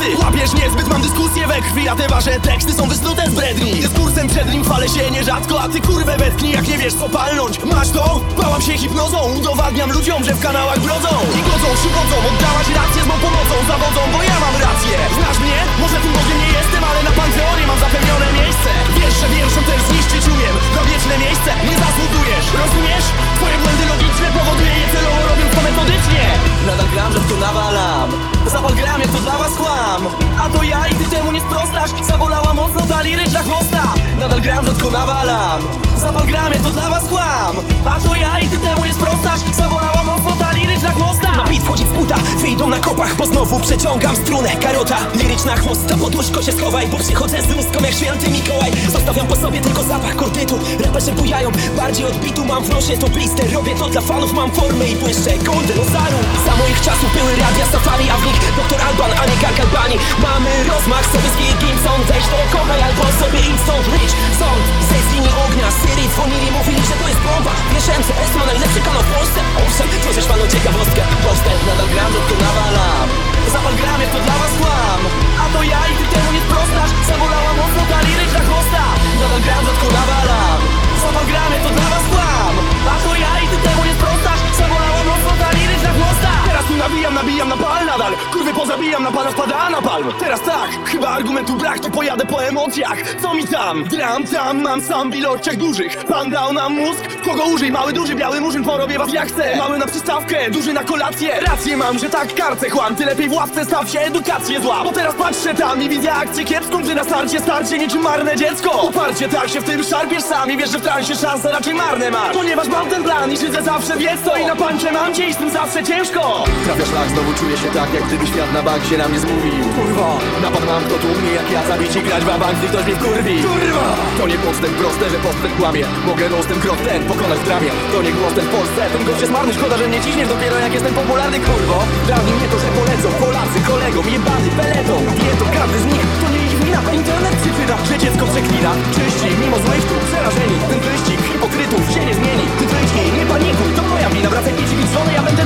wersy Łapiesz niezbyt, mam dyskusję we krwi A te wasze teksty są wysnute z bredni. Dyskursem przed nim chwalę się nierzadko A ty kurwę wetknij, jak nie wiesz co palnąć. Masz to? Bałam się hipnozą Udowadniam ludziom, że w kanałach brodzą. I godzą, przychodzą, oddawać rację z mą pomocą Zawodzą, bo ja mam rację Zapal gram, jak to dla was kłam. A to ja i ty temu nie sprostasz. Zabolała mocno ta liryczna chłosta Nadal gram, rzadko nawalam Zapal gram, jak to dla was kłam. A to ja i ty temu nie sprostasz. Zabolała mocno liryczna chłosta Na beat wchodzi w buta, wyjdą na kopach Bo znowu przeciągam strunę. Karota, liryczna chłosta Pod łóżko się schowaj, bo przychodzę z lustką jak święty Mikołaj. Zostawiam po sobie tylko zapach kordytu Raperzy bujają, bardziej odbitu Mam w nosie to blister, robię to dla fanów Mam formę i błyszczę, golden ozaru Za moich czasów były radia safari A w nich doktor Alban, a nie gang Albani Mamy rozmach, sowiecki Gimson Weź to kochaj albo sobie idź stąd Rich, Kurwy pozabijam, na pana na Teraz tak, chyba argumentu brak To pojadę po emocjach, co mi tam? Gram tam, mam sam ilościach dużych. Pan dał nam mózg, kogo użyj Mały, duży, biały murzyn, porobię was jak chcę. Mały na przystawkę, duży na kolację. Rację mam, że tak karcę chłam Ty lepiej w ławce staw się, edukację zła Bo teraz patrzę tam i widzę akcję kiepską Gdy na starcie starcie niczym marne dziecko. Uparcie tak się w tym szarpiesz sam I wiesz, że w transie szanse raczej marne masz. Ponieważ mam ten plan i siedzę zawsze wiedz to I na pancie mam i z tym zawsze ciężko. Trafia szlak, znowu czuję się tak, jak gdyby świat na bank się na mnie zmówił Kurwa, napad mam, kto tu umie jak ja zabić i grać w bank, gdy ktoś mnie wkurwi. Kurwa, to nie postęp proste, że postęp kłamie. Mogę roztem krok ten pokonać w dramie. To nie głos ten w Polsce, ten gość jest marny Szkoda, że mnie ciśniesz dopiero jak jestem popularny, kurwo. Dawniej mnie to, że polecą Polacy, kolegom, jebany peleton Dietą, każdy z nich, to nie ich wina Internet cyfryda, że dziecko przeklina Czyści, mimo złych tu przerażeni. Ten wyścig hipokrytów się nie zmieni. Ty wyjdź nie panikuj, to moja wina. Wracaj pić i żonę, ja będę